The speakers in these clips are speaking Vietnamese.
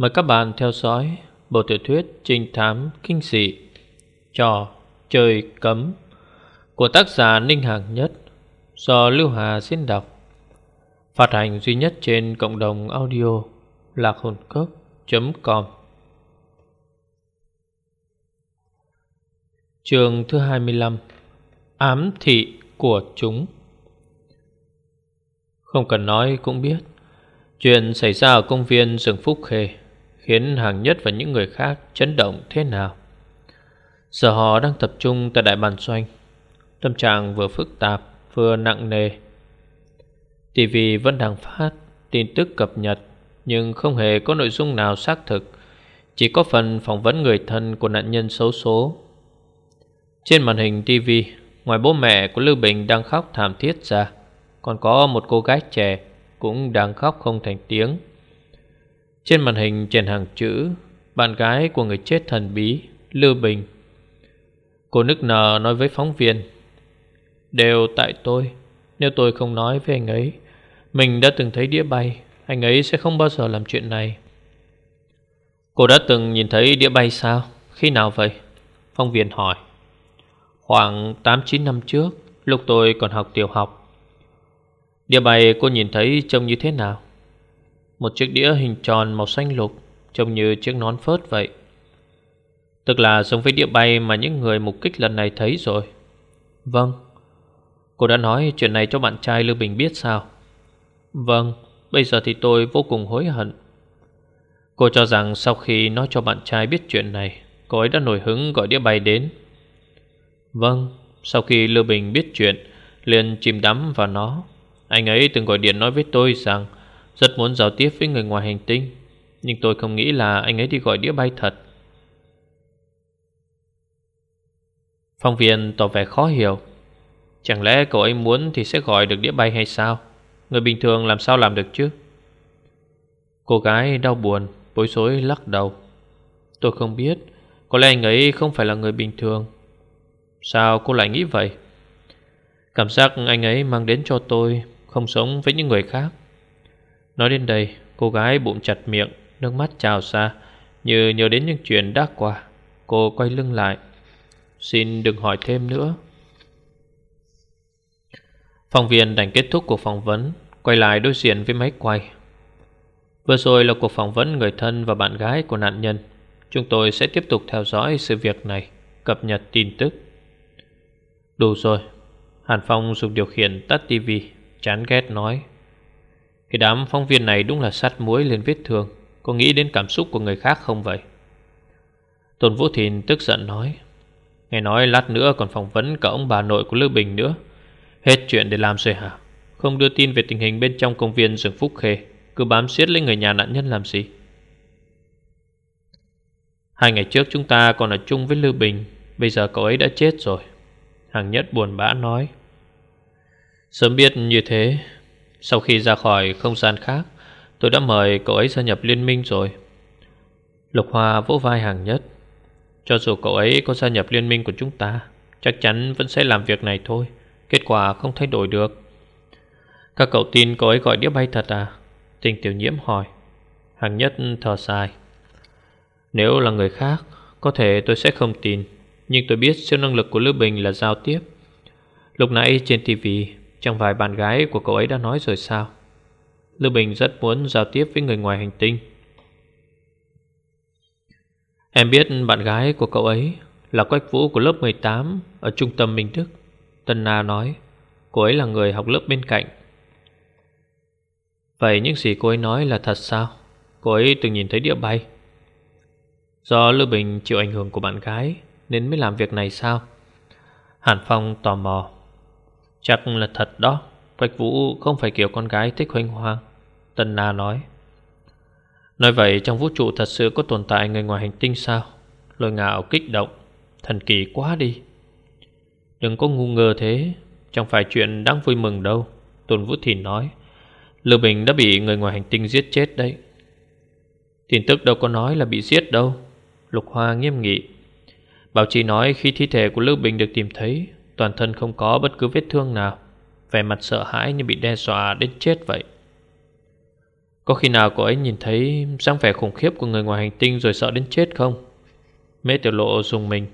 Mời các bạn theo dõi bộ tiểu thuyết trinh thám kinh dị, Trò chơi cấm, của tác giả Ninh Hàng Nhất, do Lưu Hà diễn đọc. Phát hành duy nhất trên cộng đồng audio lạc hồn cốc.com Trường thứ 25 Ám thị của chúng Không cần nói cũng biết, Chuyện xảy ra ở công viên rừng Phúc Khê Khiến hàng nhất và những người khác chấn động thế nào? Giờ họ đang tập trung tại đại bàn xoanh Tâm trạng vừa phức tạp, vừa nặng nề. TV vẫn đang phát tin tức cập nhật, Nhưng không hề có nội dung nào xác thực. Chỉ có phần phỏng vấn người thân của nạn nhân xấu số. Trên màn hình TV Ngoài bố mẹ của Lưu Bình đang khóc thảm thiết ra, Còn có một cô gái trẻ Cũng đang khóc không thành tiếng. Trên màn hình trên hàng chữ, Bạn gái của người chết thần bí, Lưu Bình. Cô nức nở nói với phóng viên, Đều tại tôi, Nếu tôi không nói với anh ấy, Mình đã từng thấy đĩa bay, Anh ấy sẽ không bao giờ làm chuyện này. Cô đã từng nhìn thấy đĩa bay sao? Khi nào vậy? Phóng viên hỏi. Khoảng 8-9 năm trước, Lúc tôi còn học tiểu học. Đĩa bay cô nhìn thấy trông như thế nào? Một chiếc đĩa hình tròn màu xanh lục, Trông như chiếc nón phớt vậy. Tức là giống với đĩa bay mà những người mục kích lần này thấy rồi. Vâng. Cô đã nói chuyện này cho bạn trai Lưu Bình biết sao? Vâng Bây giờ thì tôi vô cùng hối hận. Cô cho rằng sau khi nói cho bạn trai biết chuyện này, Cô ấy đã nổi hứng gọi đĩa bay đến. Vâng Sau khi Lưu Bình biết chuyện, liền chìm đắm vào nó. Anh ấy từng gọi điện nói với tôi rằng rất muốn giao tiếp với người ngoài hành tinh, Nhưng tôi không nghĩ là anh ấy đi gọi đĩa bay thật. Phong viên tỏ vẻ khó hiểu. Chẳng lẽ cậu ấy muốn thì sẽ gọi được đĩa bay hay sao? Người bình thường làm sao làm được chứ? Cô gái đau buồn, Bối rối lắc đầu. Tôi không biết, Có lẽ anh ấy không phải là người bình thường. Sao cô lại nghĩ vậy? Cảm giác anh ấy mang đến cho tôi Không sống với những người khác. Nói đến đây, Cô gái bụng chặt miệng, Nước mắt trào ra, Như nhớ đến những chuyện đã qua. Cô quay lưng lại. Xin đừng hỏi thêm nữa. Phòng viên đành kết thúc cuộc phỏng vấn, Quay lại đối diện với máy quay. Vừa rồi là cuộc phỏng vấn người thân và bạn gái của nạn nhân. Chúng tôi sẽ tiếp tục theo dõi sự việc này, Cập nhật tin tức. Đủ rồi. Hàn Phong dùng điều khiển tắt tivi Chán ghét nói. Cái đám phóng viên này đúng là sắt muối lên vết thương. Có nghĩ đến cảm xúc của người khác không vậy? Tôn Vũ Thìn tức giận nói, Nghe nói lát nữa còn phỏng vấn cả ông bà nội của Lưu Bình nữa. Hết chuyện để làm rồi hả? Không đưa tin về tình hình bên trong công viên rừng Phúc Khê. Cứ bám xiết lấy người nhà nạn nhân làm gì? Hai ngày trước chúng ta còn ở chung với Lưu Bình. Bây giờ cậu ấy đã chết rồi. Hàng nhất buồn bã nói, Sớm biết như thế sau khi ra khỏi không gian khác, Tôi đã mời cậu ấy gia nhập liên minh rồi. Lục Hoa vỗ vai hàng nhất. Cho dù cậu ấy có gia nhập liên minh của chúng ta, Chắc chắn vẫn sẽ làm việc này thôi. Kết quả không thay đổi được. Các cậu tin cậu ấy gọi đĩa bay thật à? Tình tiểu nhiễm hỏi. Hàng nhất thở dài. Nếu là người khác, Có thể tôi sẽ không tin. Nhưng tôi biết siêu năng lực của Lưu Bình là giao tiếp. Lúc nãy trên TV chẳng vài bạn gái của cậu ấy đã nói rồi sao? Lưu Bình rất muốn giao tiếp với người ngoài hành tinh. Em biết bạn gái của cậu ấy Là Quách Vũ của lớp 18 Ở trung tâm Minh Đức. Tân Na nói, Cô ấy là người học lớp bên cạnh. Vậy những gì cô ấy nói là thật sao? Cô ấy từng nhìn thấy địa bay. Do Lưu Bình chịu ảnh hưởng của bạn gái, Nên mới làm việc này sao? Hàn Phong tò mò. Chắc là thật đó. Bạch Vũ không phải kiểu con gái thích hoành hoang Tân Na nói. Nói vậy trong vũ trụ thật sự có tồn tại người ngoài hành tinh sao? Lôi ngạo kích động. Thần kỳ quá đi. Đừng có ngu ngơ thế. Chẳng phải chuyện đáng vui mừng đâu. Tôn Vũ Thìn nói. Lưu Bình đã bị người ngoài hành tinh giết chết đấy. Tin tức đâu có nói là bị giết đâu. Lục Hoa nghiêm nghị. Báo chí nói khi thi thể của Lưu Bình được tìm thấy Toàn thân không có bất cứ vết thương nào. Vẻ mặt sợ hãi như bị đe dọa đến chết vậy. Có khi nào cậu ấy nhìn thấy dáng vẻ khủng khiếp của người ngoài hành tinh rồi sợ đến chết không? Mễ tiểu lộ dùng mình.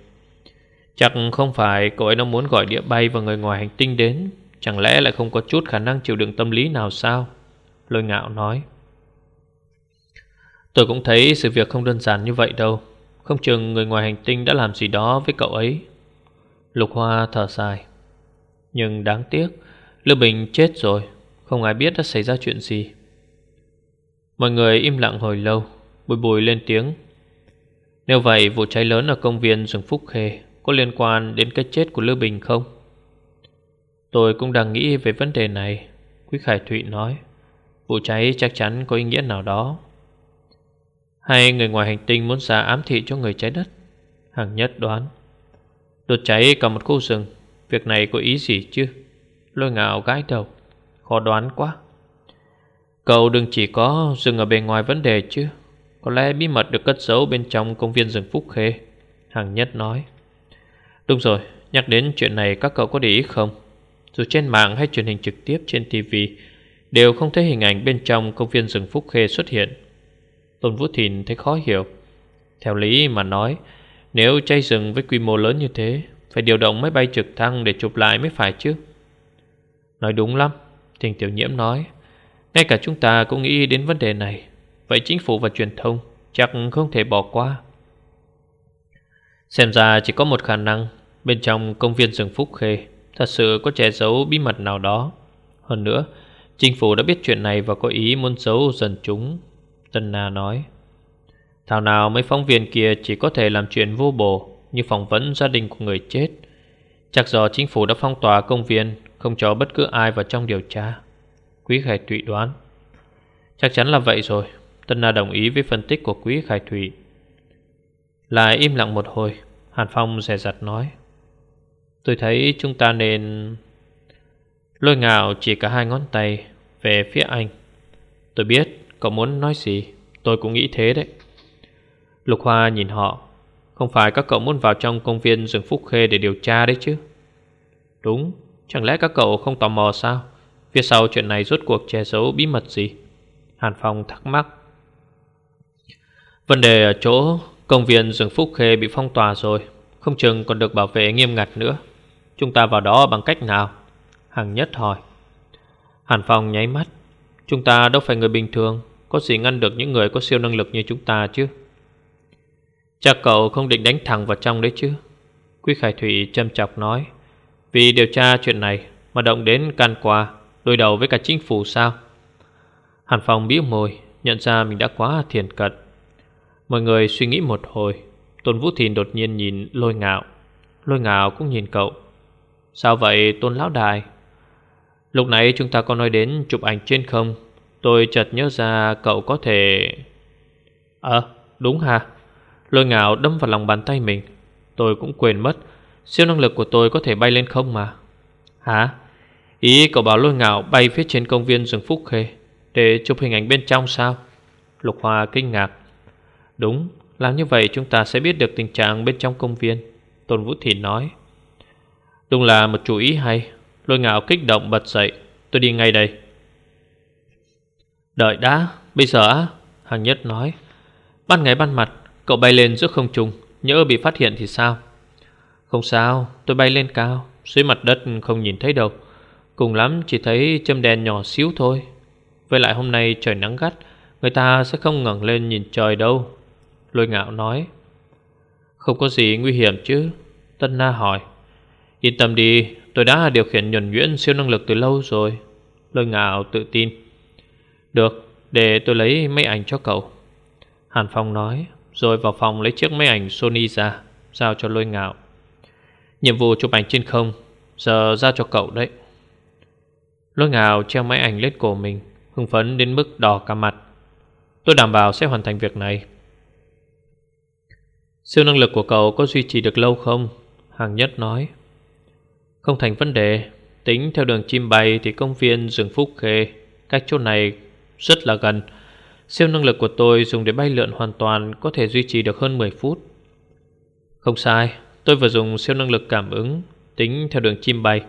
Chắc không phải cậu ấy nó muốn gọi địa bay và người ngoài hành tinh đến. Chẳng lẽ lại không có chút khả năng chịu đựng tâm lý nào sao? Lôi ngạo nói. Tôi cũng thấy sự việc không đơn giản như vậy đâu. Không chừng người ngoài hành tinh đã làm gì đó với cậu ấy. Lục Hoa thở dài. Nhưng đáng tiếc, Lưu Bình chết rồi, Không ai biết đã xảy ra chuyện gì. Mọi người im lặng hồi lâu, Bùi bùi lên tiếng. Nếu vậy, vụ cháy lớn ở công viên rừng Phúc Khê Có liên quan đến cái chết của Lưu Bình không? Tôi cũng đang nghĩ về vấn đề này, Quý Khải Thụy nói. Vụ cháy chắc chắn có ý nghĩa nào đó. Hay người ngoài hành tinh muốn ra ám thị cho người trái đất? Hàng nhất đoán. Đột cháy cả một khu rừng. Việc này có ý gì chứ? Lôi ngạo gãi đầu. Khó đoán quá. Cậu đừng chỉ có dừng ở bề ngoài vấn đề chứ. Có lẽ bí mật được cất giấu bên trong công viên rừng Phúc Khê Hàng nhất nói. Đúng rồi, nhắc đến chuyện này các cậu có để ý không? Dù trên mạng hay truyền hình trực tiếp trên TV Đều không thấy hình ảnh bên trong công viên rừng Phúc Khê xuất hiện. Tôn Vũ Thìn thấy khó hiểu. Theo lý mà nói nếu cháy rừng với quy mô lớn như thế, Phải điều động máy bay trực thăng để chụp lại mới phải chứ? Nói đúng lắm Thình Tiểu Nhiễm nói. Ngay cả chúng ta cũng nghĩ đến vấn đề này. Vậy chính phủ và truyền thông Chắc không thể bỏ qua. Xem ra chỉ có một khả năng, Bên trong công viên rừng Phúc Khê, Thật sự có che giấu bí mật nào đó. Hơn nữa, Chính phủ đã biết chuyện này và có ý muốn giấu dần chúng, Tân Na nói. Thảo nào mấy phóng viên kia chỉ có thể làm chuyện vô bổ Như phỏng vấn gia đình của người chết. Chắc do chính phủ đã phong tỏa công viên, Không cho bất cứ ai vào trong điều tra. Quý Khải Thụy đoán. Chắc chắn là vậy rồi, Tân Na đồng ý với phân tích của Quý Khải Thụy. Lại im lặng một hồi, Hàn Phong rè rặt nói. Tôi thấy chúng ta nên Lôi ngạo chỉ cả hai ngón tay Về phía anh. Tôi biết cậu muốn nói gì, Tôi cũng nghĩ thế đấy. Lục Hoa nhìn họ. Không phải các cậu muốn vào trong công viên rừng Phúc Khê Để điều tra đấy chứ? Đúng, Chẳng lẽ các cậu không tò mò sao? Phía sau chuyện này rốt cuộc che giấu bí mật gì? Hàn Phong thắc mắc. Vấn đề ở chỗ Công viên rừng Phúc Khê bị phong tỏa rồi, Không chừng còn được bảo vệ nghiêm ngặt nữa. Chúng ta vào đó bằng cách nào? Hằng nhất hỏi. Hàn Phong nháy mắt. Chúng ta đâu phải người bình thường, Có gì ngăn được những người có siêu năng lực như chúng ta chứ? Chắc cậu không định đánh thẳng vào trong đấy chứ? Quý Khải Thủy châm chọc nói. Vì điều tra chuyện này Mà động đến can qua, Đối đầu với cả chính phủ sao? Hàn Phong bĩu môi, Nhận ra mình đã quá thiền cận. Mọi người suy nghĩ một hồi, Tôn Vũ Thìn đột nhiên nhìn lôi ngạo. Lôi ngạo cũng nhìn cậu. Sao vậy, Tôn Lão Đài? Lúc nãy chúng ta có nói đến chụp ảnh trên không? Tôi chợt nhớ ra cậu có thể Ờ đúng ha. Lôi ngạo đâm vào lòng bàn tay mình. Tôi cũng quên mất, Siêu năng lực của tôi có thể bay lên không mà. Hả? Ý cậu bảo lôi ngạo bay phía trên công viên rừng Phúc Khê, Để chụp hình ảnh bên trong sao? Lục Hoa kinh ngạc. Đúng, Làm như vậy chúng ta sẽ biết được tình trạng bên trong công viên, Tôn Vũ Thị nói. Đúng là một chủ ý hay. Lôi ngạo kích động bật dậy. Tôi đi ngay đây. Đợi đã, Bây giờ á Hàng nhất nói. Ban ngày ban mặt Cậu bay lên giữa không trung, Nhỡ bị phát hiện thì sao? Không sao, Tôi bay lên cao, Dưới mặt đất không nhìn thấy đâu. Cùng lắm chỉ thấy châm đèn nhỏ xíu thôi. Với lại hôm nay trời nắng gắt, Người ta sẽ không ngẩng lên nhìn trời đâu. Lôi ngạo nói. Không có gì nguy hiểm chứ? Tân Na hỏi. Yên tâm đi, Tôi đã điều khiển nhuần nhuyễn siêu năng lực từ lâu rồi. Lôi ngạo tự tin. Được, Để tôi lấy máy ảnh cho cậu. Hàn Phong nói. Rồi vào phòng lấy chiếc máy ảnh Sony ra, Giao cho lôi ngạo. Nhiệm vụ chụp ảnh trên không, Giờ giao cho cậu đấy. Lôi ngạo treo máy ảnh lên cổ mình, Hưng phấn đến mức đỏ cả mặt. Tôi đảm bảo sẽ hoàn thành việc này. Siêu năng lực của cậu có duy trì được lâu không? Hàng nhất nói. Không thành vấn đề. Tính theo đường chim bay thì công viên rừng Phúc Khê, Cách chỗ này rất là gần. Siêu năng lực của tôi dùng để bay lượn hoàn toàn Có thể duy trì được hơn 10 phút. Không sai Tôi vừa dùng siêu năng lực cảm ứng Tính theo đường chim bay.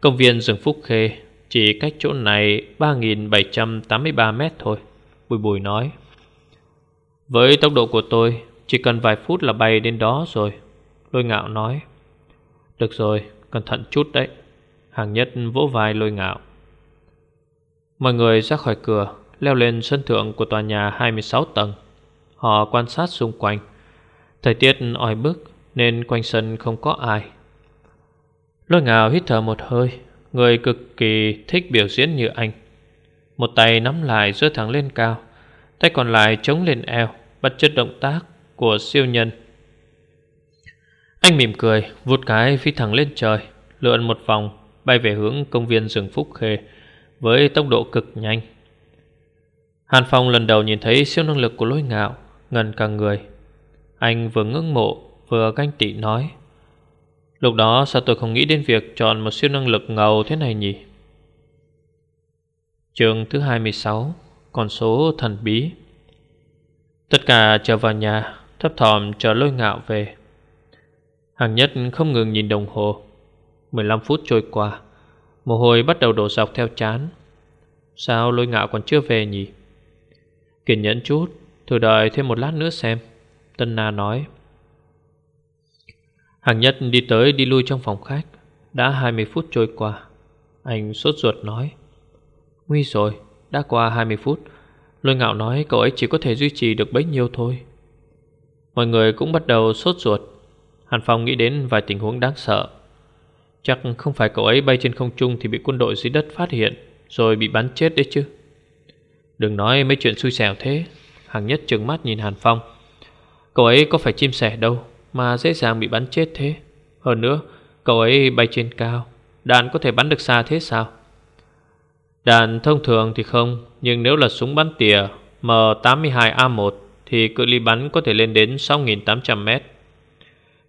Công viên rừng Phúc Khê Chỉ cách chỗ này 3.783 mét thôi Bùi bùi nói. Với tốc độ của tôi Chỉ cần vài phút là bay đến đó rồi Lôi ngạo nói. Được rồi, cẩn thận chút đấy. Hàng nhất vỗ vai lôi ngạo. Mọi người ra khỏi cửa. Leo lên sân thượng của tòa nhà 26 tầng. Họ quan sát xung quanh. Thời tiết oi bức, Nên quanh sân không có ai. Lôi ngào hít thở một hơi, Người cực kỳ thích biểu diễn như anh. Một tay nắm lại giữa thẳng lên cao, Tay còn lại chống lên eo, Bắt chất động tác của siêu nhân. Anh mỉm cười, Vụt cái phi thẳng lên trời, Lượn một vòng, Bay về hướng công viên rừng Phúc Khê, Với tốc độ cực nhanh. Hàn Phong lần đầu nhìn thấy siêu năng lực của lôi ngạo, Ngần cả người. Anh vừa ngưỡng mộ, Vừa ganh tị nói, Lúc đó sao tôi không nghĩ đến việc Chọn một siêu năng lực ngầu thế này nhỉ? Trường thứ 26 Con số thần bí. Tất cả trở vào nhà, Thấp thòm chờ lôi ngạo về. Hàng nhất không ngừng nhìn đồng hồ. 15 phút trôi qua, Mồ hôi bắt đầu đổ dọc theo chán. Sao lôi ngạo còn chưa về nhỉ? Kiên nhẫn chút Thử đợi thêm một lát nữa xem Tân Na nói. Hàng nhất đi tới đi lui trong phòng khách. Đã 20 phút trôi qua Anh sốt ruột nói. Nguy rồi, đã qua 20 phút. Lôi ngạo nói cậu ấy chỉ có thể duy trì được bấy nhiêu thôi. Mọi người cũng bắt đầu sốt ruột. Hàn Phong nghĩ đến vài tình huống đáng sợ. Chắc không phải cậu ấy bay trên không trung Thì bị quân đội dưới đất phát hiện Rồi bị bắn chết đấy chứ. Đừng nói mấy chuyện xui xẻo thế. Hàng nhất trừng mắt nhìn Hàn Phong. Cậu ấy có phải chim sẻ đâu, Mà dễ dàng bị bắn chết thế. Hơn nữa, cậu ấy bay trên cao. Đạn có thể bắn được xa thế sao? Đạn thông thường thì không, Nhưng nếu là súng bắn tỉa M82A1 Thì cự ly bắn có thể lên đến 6.800 mét.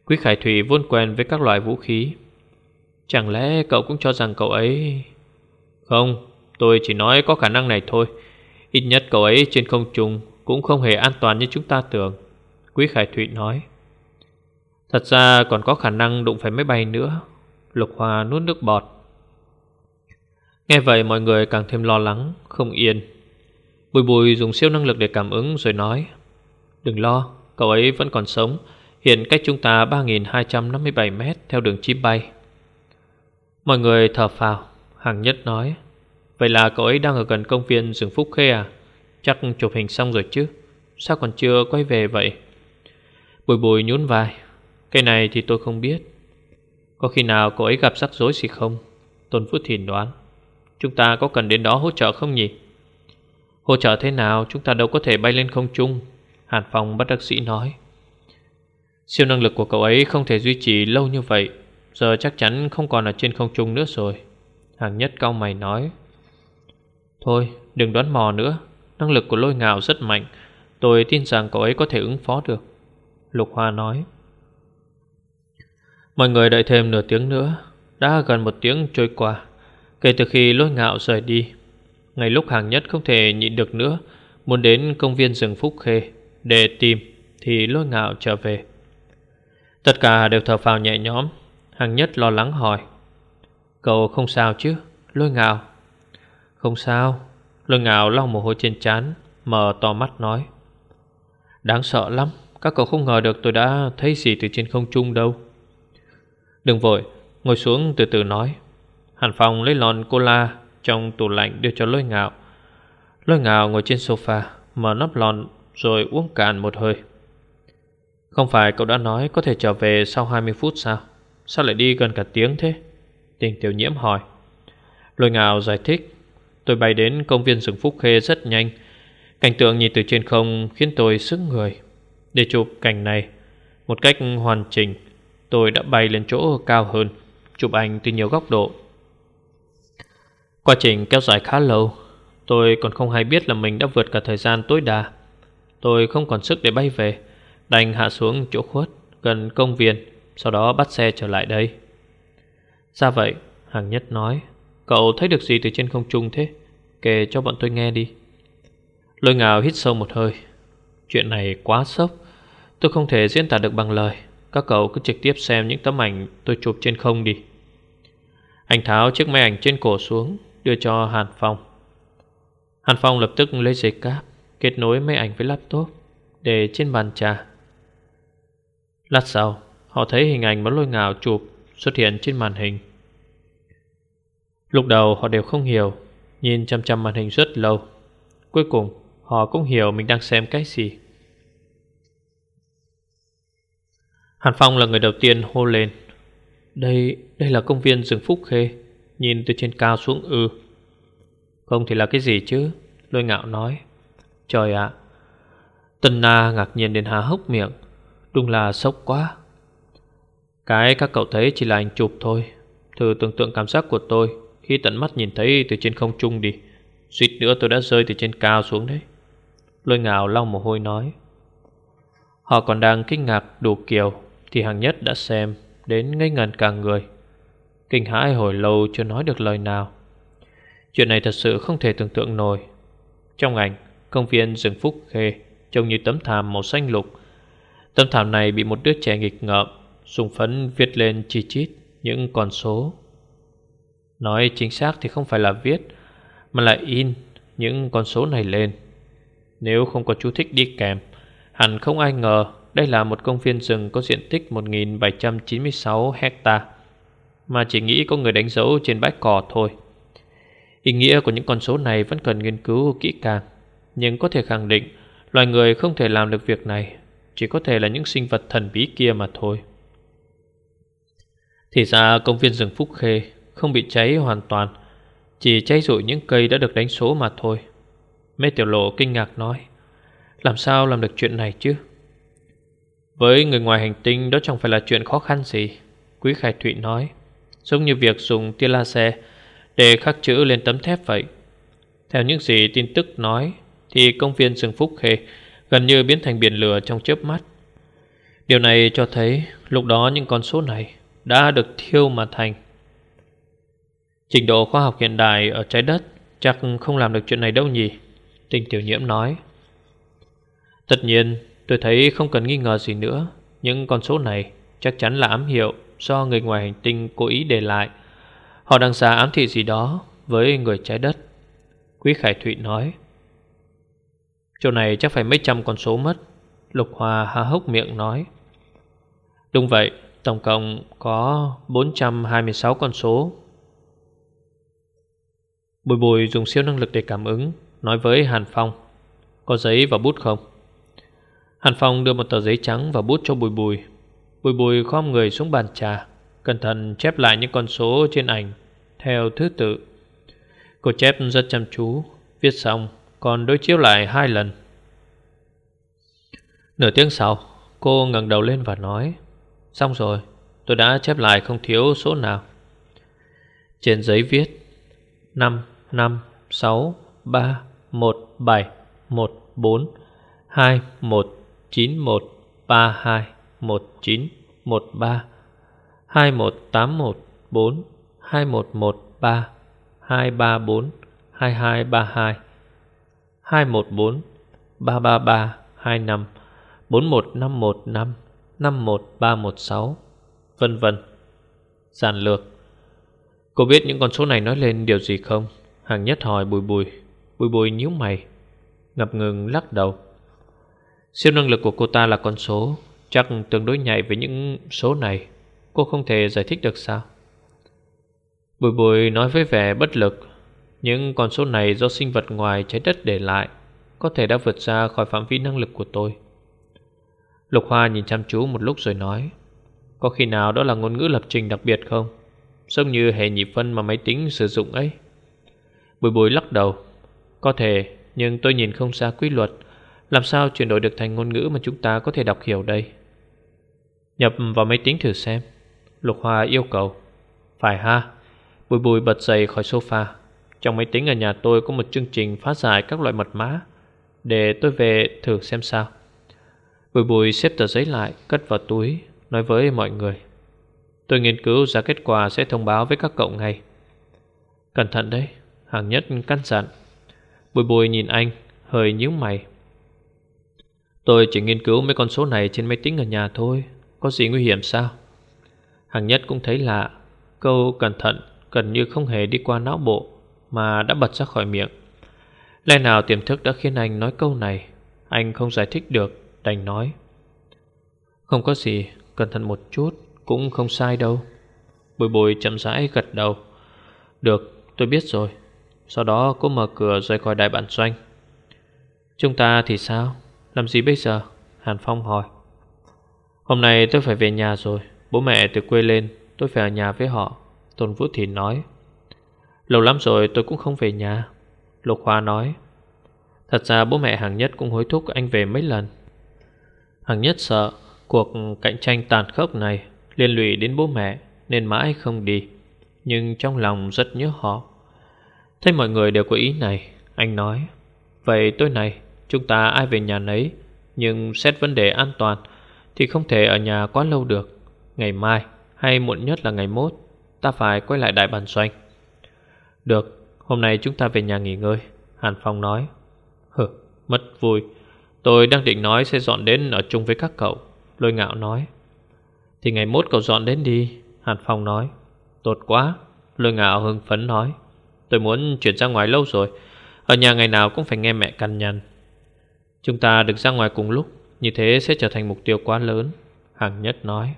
Quý Khải Thủy vốn quen với các loại vũ khí. Chẳng lẽ cậu cũng cho rằng cậu ấy Không, Tôi chỉ nói có khả năng này thôi. Ít nhất cậu ấy trên không trung Cũng không hề an toàn như chúng ta tưởng, Quý Khải Thụy nói. Thật ra còn có khả năng đụng phải máy bay nữa, Lục Hòa nuốt nước bọt. Nghe vậy mọi người càng thêm lo lắng, Không yên. Bùi bùi dùng siêu năng lực để cảm ứng rồi nói, Đừng lo, Cậu ấy vẫn còn sống. Hiện cách chúng ta 3.257 mét Theo đường chim bay. Mọi người thở phào Hàng nhất nói Vậy là cậu ấy đang ở gần công viên rừng Phúc Khê à? Chắc chụp hình xong rồi chứ? Sao còn chưa quay về vậy? Bùi bùi nhún vai. Cái này thì tôi không biết. Có khi nào cậu ấy gặp rắc rối gì không? Tôn Phước Thìn đoán. Chúng ta có cần đến đó hỗ trợ không nhỉ? Hỗ trợ thế nào? Chúng ta đâu có thể bay lên không trung? Hàn Phong bắt đắc sĩ nói. Siêu năng lực của cậu ấy không thể duy trì lâu như vậy. Giờ chắc chắn không còn ở trên không trung nữa rồi. Hàng nhất cao mày nói. Thôi, đừng đoán mò nữa. Năng lực của lôi ngạo rất mạnh. Tôi tin rằng cậu ấy có thể ứng phó được. Lục Hoa nói. Mọi người đợi thêm nửa tiếng nữa. Đã gần một tiếng trôi qua, Kể từ khi lôi ngạo rời đi. Ngày lúc hàng nhất không thể nhịn được nữa, Muốn đến công viên rừng Phúc Khê Để tìm, Thì lôi ngạo trở về. Tất cả đều thở phào nhẹ nhõm. Hàng nhất lo lắng hỏi. Cậu không sao chứ, Lôi ngạo? Không sao. Lôi ngào lau mồ hôi trên trán Mở to mắt nói. Đáng sợ lắm. Các cậu không ngờ được tôi đã thấy gì từ trên không trung đâu. Đừng vội. Ngồi xuống từ từ nói. Hàn Phong lấy lon cola Trong tủ lạnh đưa cho lôi ngạo. Lôi ngạo ngồi trên sofa, Mở nắp lon rồi uống cạn một hơi. Không phải cậu đã nói Có thể trở về sau 20 phút sao? Sao lại đi gần cả tiếng thế? Tình tiểu nhiễm hỏi. Lôi ngạo giải thích. Tôi bay đến công viên rừng Phúc Khê rất nhanh. Cảnh tượng nhìn từ trên không Khiến tôi sức người. Để chụp cảnh này, Một cách hoàn chỉnh, Tôi đã bay lên chỗ cao hơn, Chụp ảnh từ nhiều góc độ. Quá trình kéo dài khá lâu, Tôi còn không hay biết là mình đã vượt cả thời gian tối đa. Tôi không còn sức để bay về, Đành hạ xuống chỗ khuất Gần công viên, Sau đó bắt xe trở lại đây. Ra vậy, Hàng nhất nói Cậu thấy được gì từ trên không trung thế? Kể cho bọn tôi nghe đi. Lôi ngào hít sâu một hơi. Chuyện này quá sốc. Tôi không thể diễn tả được bằng lời. Các cậu cứ trực tiếp xem những tấm ảnh tôi chụp trên không đi. Anh tháo chiếc máy ảnh trên cổ xuống, Đưa cho Hàn Phong. Hàn Phong lập tức lấy dây cáp, Kết nối máy ảnh với laptop Để trên bàn trà. Lát sau, Họ thấy hình ảnh mà lôi ngào chụp Xuất hiện trên màn hình. Lúc đầu họ đều không hiểu Nhìn chăm chăm màn hình rất lâu. Cuối cùng họ cũng hiểu mình đang xem cái gì. Hàn Phong là người đầu tiên hô lên. Đây, đây là công viên rừng Phúc Khê Nhìn từ trên cao xuống ư. Không thì là cái gì chứ Lôi ngạo nói. Trời ạ Tân Na ngạc nhiên đến há hốc miệng. Đúng là sốc quá. Cái các cậu thấy chỉ là ảnh chụp thôi. Thử tưởng tượng cảm giác của tôi. Khi tận mắt nhìn thấy từ trên không trung đi, Suýt nữa tôi đã rơi từ trên cao xuống đấy. Lôi ngào lau mồ hôi nói, Họ còn đang kinh ngạc đủ kiểu Thì hàng nhất đã xem Đến ngây ngần cả người. Kinh hãi hồi lâu chưa nói được lời nào. Chuyện này thật sự không thể tưởng tượng nổi. Trong ảnh, Công viên rừng Phúc Khê Trông như tấm thảm màu xanh lục. Tấm thảm này bị một đứa trẻ nghịch ngợm Dùng phấn viết lên chi chít Những con số. Nói chính xác thì không phải là viết, Mà là in những con số này lên. Nếu không có chú thích đi kèm, Hẳn không ai ngờ Đây là một công viên rừng có diện tích 1796 hecta, Mà chỉ nghĩ có người đánh dấu trên bãi cỏ thôi. Ý nghĩa của những con số này vẫn cần nghiên cứu kỹ càng, Nhưng có thể khẳng định Loài người không thể làm được việc này, Chỉ có thể là những sinh vật thần bí kia mà thôi. Thì ra công viên rừng Phúc Khê không bị cháy hoàn toàn, Chỉ cháy rụi những cây đã được đánh số mà thôi Mê Tiểu Lộ kinh ngạc nói, Làm sao làm được chuyện này chứ Với người ngoài hành tinh Đó chẳng phải là chuyện khó khăn gì Quý Khải Thụy nói, Giống như việc dùng tia laser Để khắc chữ lên tấm thép vậy Theo những gì tin tức nói, thì công viên rừng Phúc Khê gần như biến thành biển lửa trong chớp mắt. Điều này cho thấy lúc đó những con số này đã được thiêu mà thành. Trình độ khoa học hiện đại ở trái đất chắc không làm được chuyện này đâu nhỉ? Tinh tiểu nhiễm nói. Tất nhiên, tôi thấy không cần nghi ngờ gì nữa. Những con số này chắc chắn là ám hiệu do người ngoài hành tinh cố ý để lại. Họ đang xa ám thị gì đó với người trái đất. Quý Khải Thụy nói. Chỗ này chắc phải mấy trăm con số mất Lục Hòa há hốc miệng nói Đúng vậy Tổng cộng có 426 con số Bùi bùi dùng siêu năng lực để cảm ứng Nói với Hàn Phong. Có giấy và bút không? Hàn Phong đưa một tờ giấy trắng và bút cho bùi bùi. Bùi bùi khom người xuống bàn trà Cẩn thận chép lại những con số trên ảnh Theo thứ tự. Cô chép rất chăm chú Viết xong còn đối chiếu lại hai lần. Nửa tiếng sau Cô ngẩng đầu lên và nói Xong rồi tôi đã chép lại không thiếu số nào. Trên giấy viết 5, 5, 6, 3, 1, 7, 1, 4 2, 1, 9, 1, 3, 2, 1, 9, 1, 3 2, 1, 8, 1, 4 2, 1, 1, 3 2, 3, 4 2, 2, 3, 2 2 1 4 3 3 3 2 5 4 1 5 1 5 5 1 3 1 6 Vân vân Giản lược Cô biết những con số này nói lên điều gì không? Hàng nhất hỏi bùi bùi Bùi bùi nhíu mày, Ngập ngừng lắc đầu. Siêu năng lực của cô ta là con số, Chắc tương đối nhạy với những số này. Cô không thể giải thích được sao? Bùi bùi nói với vẻ bất lực, những con số này do sinh vật ngoài trái đất để lại, Có thể đã vượt ra khỏi phạm vi năng lực của tôi. Lục Hoa nhìn chăm chú một lúc rồi nói, Có khi nào đó là ngôn ngữ lập trình đặc biệt không? Giống như hệ nhị phân mà máy tính sử dụng ấy. Bùi bùi lắc đầu. Có thể, Nhưng tôi nhìn không ra quy luật. Làm sao chuyển đổi được thành ngôn ngữ mà chúng ta có thể đọc hiểu đây? Nhập vào máy tính thử xem. Lục Hoa yêu cầu. Phải ha. Bùi bùi bật dậy khỏi sofa. Trong máy tính ở nhà tôi có một chương trình phá giải các loại mật mã. Để tôi về thử xem sao. Bùi bùi xếp tờ giấy lại, Cất vào túi, Nói với mọi người. Tôi nghiên cứu ra kết quả sẽ thông báo với các cậu ngay. Cẩn thận đấy. Hàng nhất căn dặn. Bùi bùi nhìn anh, Hơi nhíu mày. Tôi chỉ nghiên cứu mấy con số này trên máy tính ở nhà thôi, Có gì nguy hiểm sao? Hàng nhất cũng thấy lạ, Câu cẩn thận gần như không hề đi qua não bộ mà đã bật ra khỏi miệng. Lẽ nào tiềm thức đã khiến anh nói câu này? Anh không giải thích được, Đành nói. Không có gì, Cẩn thận một chút Cũng không sai đâu. Bùi bùi chậm rãi gật đầu. Được, tôi biết rồi. Sau đó cô mở cửa rời khỏi đại bản doanh. Chúng ta thì sao? Làm gì bây giờ? Hàn Phong hỏi. Hôm nay tôi phải về nhà rồi. Bố mẹ từ quê lên, Tôi phải ở nhà với họ. Tôn Vũ Thìn nói. Lâu lắm rồi tôi cũng không về nhà. Lục Hoa nói. Thật ra bố mẹ hàng nhất cũng hối thúc anh về mấy lần. Hàng nhất sợ Cuộc cạnh tranh tàn khốc này Liên lụy đến bố mẹ Nên mãi không đi. Nhưng trong lòng rất nhớ họ. Thấy mọi người đều có ý này, Anh nói. Vậy tối nay, chúng ta ai về nhà nấy, Nhưng xét vấn đề an toàn, Thì không thể ở nhà quá lâu được. Ngày mai, hay muộn nhất là ngày mốt, Ta phải quay lại đại bản doanh. Được, Hôm nay chúng ta về nhà nghỉ ngơi, Hàn Phong nói. Hừ, mất vui. Tôi đang định nói sẽ dọn đến ở chung với các cậu, Lôi ngạo nói. Thì ngày mốt cậu dọn đến đi, Hàn Phong nói. Tốt quá, Lôi ngạo hưng phấn nói. Tôi muốn chuyển ra ngoài lâu rồi. Ở nhà ngày nào cũng phải nghe mẹ căn nhằn. Chúng ta được ra ngoài cùng lúc, Như thế sẽ trở thành mục tiêu quá lớn Hàng nhất nói.